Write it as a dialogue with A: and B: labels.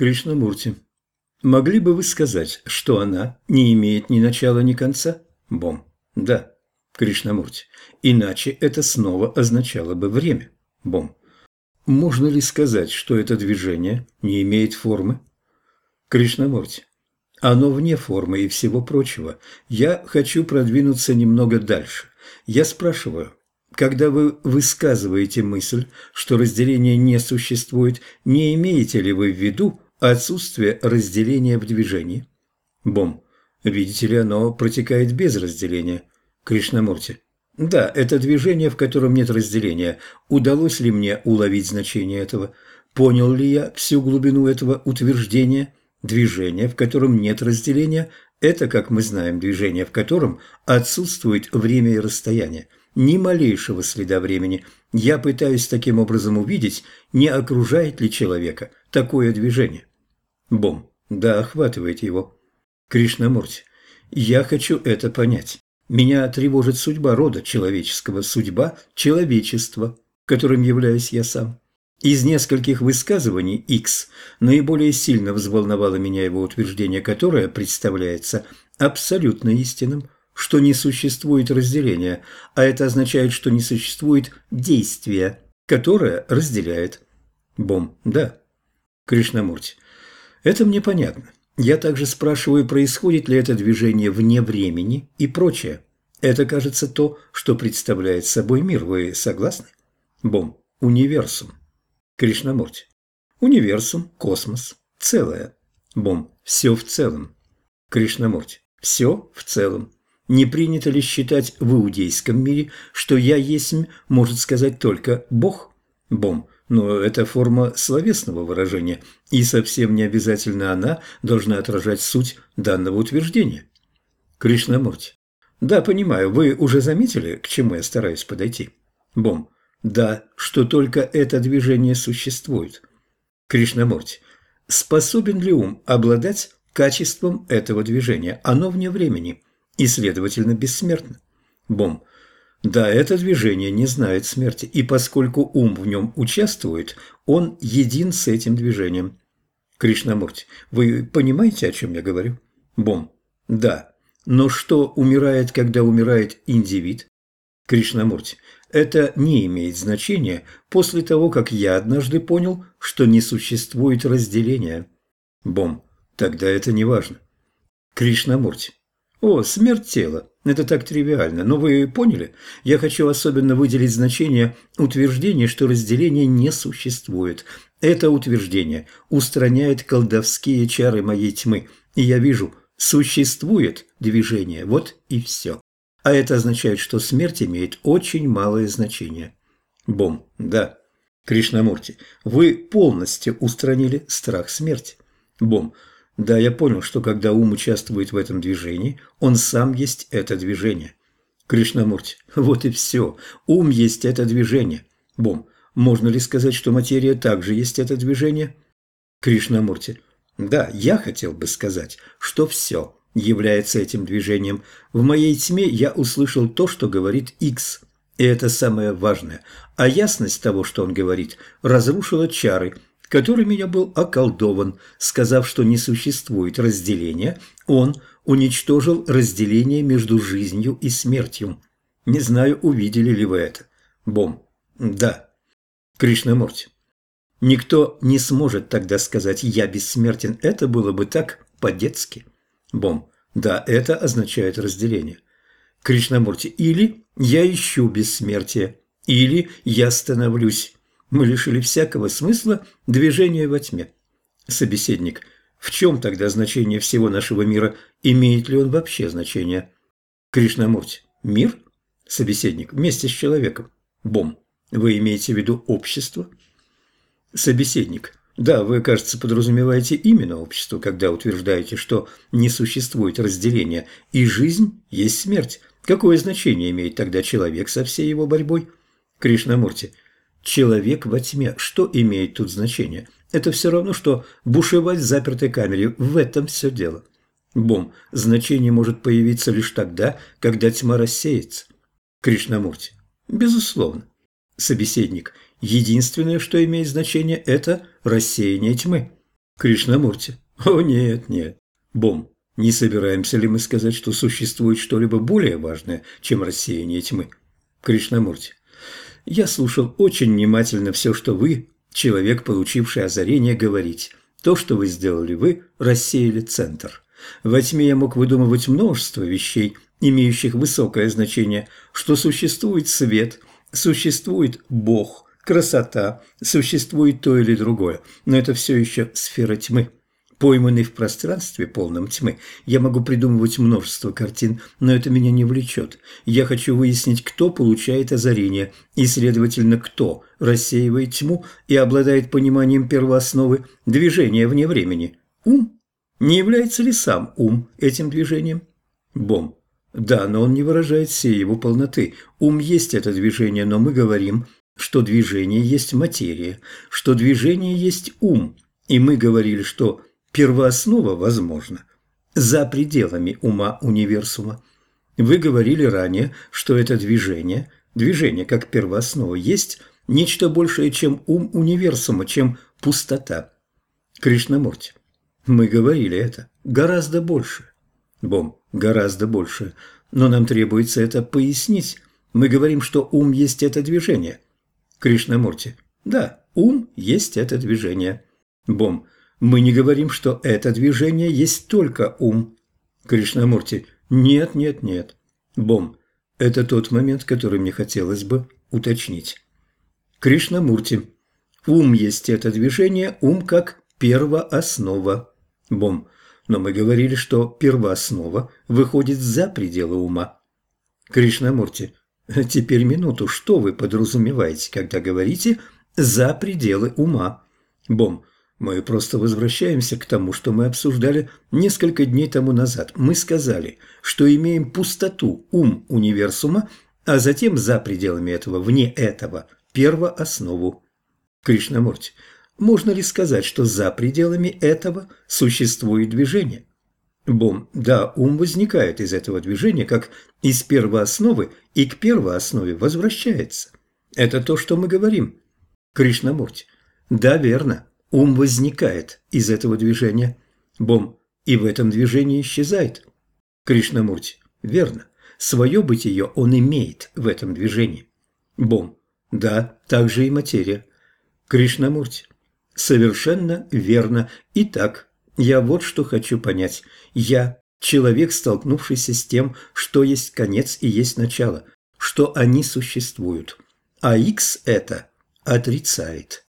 A: Кришнамурти. Могли бы вы сказать, что она не имеет ни начала, ни конца? Бом. Да. Кришнамурти. Иначе это снова означало бы время. Бом. Можно ли сказать, что это движение не имеет формы? Кришнамурти. Оно вне формы и всего прочего. Я хочу продвинуться немного дальше. Я спрашиваю, когда вы высказываете мысль, что разделение не существует, не имеете ли вы в виду отсутствие разделения в движении? Бом. Видите ли, оно протекает без разделения. Кришнамурти. Да, это движение, в котором нет разделения. Удалось ли мне уловить значение этого? Понял ли я всю глубину этого утверждения? Движение, в котором нет разделения, это, как мы знаем, движение, в котором отсутствует время и расстояние. Ни малейшего следа времени. Я пытаюсь таким образом увидеть, не окружает ли человека такое движение. Бом. Да, охватывает его. Кришнамурти. Я хочу это понять. Меня тревожит судьба рода человеческого, судьба человечества, которым являюсь я сам. Из нескольких высказываний X наиболее сильно взволновало меня его утверждение, которое представляется абсолютно истинным, что не существует разделения, а это означает, что не существует действия, которое разделяет. Бом, да. Кришнамурти. Это мне понятно. Я также спрашиваю, происходит ли это движение вне времени и прочее. Это, кажется, то, что представляет собой мир. Вы согласны? Бом. Универсум. Кришнамурти. Универсум, космос, целое. Бом. Все в целом. Кришнамурти. Все в целом. Не принято ли считать в иудейском мире, что «я есть» может сказать только «Бог»? Бом но это форма словесного выражения, и совсем не обязательно она должна отражать суть данного утверждения. Кришнамурти. Да, понимаю, вы уже заметили, к чему я стараюсь подойти? Бом. Да, что только это движение существует. Кришнамурти. Способен ли ум обладать качеством этого движения? Оно вне времени и, следовательно, бессмертно. Бом. Да, это движение не знает смерти, и поскольку ум в нем участвует, он един с этим движением. Кришнамурти, вы понимаете, о чем я говорю? Бом. Да. Но что умирает, когда умирает индивид? Кришнамурти. Это не имеет значения после того, как я однажды понял, что не существует разделения. Бом. Тогда это не важно. Кришнамурти. О, смерть тела. Это так тривиально. Но вы поняли? Я хочу особенно выделить значение утверждения, что разделения не существует. Это утверждение устраняет колдовские чары моей тьмы. И я вижу, существует движение. Вот и все. А это означает, что смерть имеет очень малое значение. Бом. Да. Кришнамурти, вы полностью устранили страх смерти. Бом. Да, я понял, что когда ум участвует в этом движении, он сам есть это движение. Кришнамурти, вот и все. Ум есть это движение. Бом, можно ли сказать, что материя также есть это движение? Кришнамурти, да, я хотел бы сказать, что все является этим движением. В моей тьме я услышал то, что говорит X, и это самое важное. А ясность того, что он говорит, разрушила чары – которыми я был околдован, сказав, что не существует разделения, он уничтожил разделение между жизнью и смертью. Не знаю, увидели ли вы это. Бом. Да. Кришнамурти. Никто не сможет тогда сказать «я бессмертен». Это было бы так по-детски. Бом. Да, это означает разделение. Кришнамурти. Или «я ищу бессмертие», или «я становлюсь мы лишили всякого смысла движения во тьме. Собеседник. В чем тогда значение всего нашего мира? Имеет ли он вообще значение? Кришнамурти. Мир? Собеседник. Вместе с человеком. Бом. Вы имеете в виду общество? Собеседник. Да, вы, кажется, подразумеваете именно общество, когда утверждаете, что не существует разделения, и жизнь есть смерть. Какое значение имеет тогда человек со всей его борьбой? Кришнамурти. Человек во тьме. Что имеет тут значение? Это все равно, что бушевать в запертой камере. В этом все дело. Бом. Значение может появиться лишь тогда, когда тьма рассеется. Кришнамурти. Безусловно. Собеседник. Единственное, что имеет значение, это рассеяние тьмы. Кришнамурти. О, нет, нет. Бом. Не собираемся ли мы сказать, что существует что-либо более важное, чем рассеяние тьмы? Кришнамурти. Я слушал очень внимательно все, что вы, человек, получивший озарение, говорите. То, что вы сделали вы, рассеяли центр. Во тьме я мог выдумывать множество вещей, имеющих высокое значение, что существует свет, существует Бог, красота, существует то или другое, но это все еще сфера тьмы. Пойманный в пространстве, полном тьмы, я могу придумывать множество картин, но это меня не влечет. Я хочу выяснить, кто получает озарение, и, следовательно, кто рассеивает тьму и обладает пониманием первоосновы движения вне времени. Ум? Не является ли сам ум этим движением? Бом. Да, но он не выражает всей его полноты. Ум есть это движение, но мы говорим, что движение есть материя, что движение есть ум. И мы говорили, что первооснова возможна за пределами ума универсума. Вы говорили ранее, что это движение, движение как первооснова, есть нечто большее, чем ум универсума, чем пустота. Кришнамурти, мы говорили это гораздо больше. Бом, гораздо больше. Но нам требуется это пояснить. Мы говорим, что ум есть это движение. Кришнамурти, да, ум есть это движение. Бом, мы не говорим, что это движение есть только ум. Кришнамурти. Нет, нет, нет. Бом. Это тот момент, который мне хотелось бы уточнить. Кришнамурти. Ум есть это движение, ум как первооснова. Бом. Но мы говорили, что первооснова выходит за пределы ума. Кришнамурти. Теперь минуту. Что вы подразумеваете, когда говорите «за пределы ума»? Бом. Мы просто возвращаемся к тому, что мы обсуждали несколько дней тому назад. Мы сказали, что имеем пустоту, ум универсума, а затем за пределами этого, вне этого, первооснову. Кришнамурти, можно ли сказать, что за пределами этого существует движение? Бом, да, ум возникает из этого движения, как из первоосновы и к первооснове возвращается. Это то, что мы говорим. Кришнамурти, да, верно. Ум возникает из этого движения. Бом. И в этом движении исчезает. Кришнамурти. Верно. Свое бытие он имеет в этом движении. Бом. Да, так же и материя. Кришнамурти. Совершенно верно. Итак, я вот что хочу понять. Я – человек, столкнувшийся с тем, что есть конец и есть начало, что они существуют. А X это отрицает.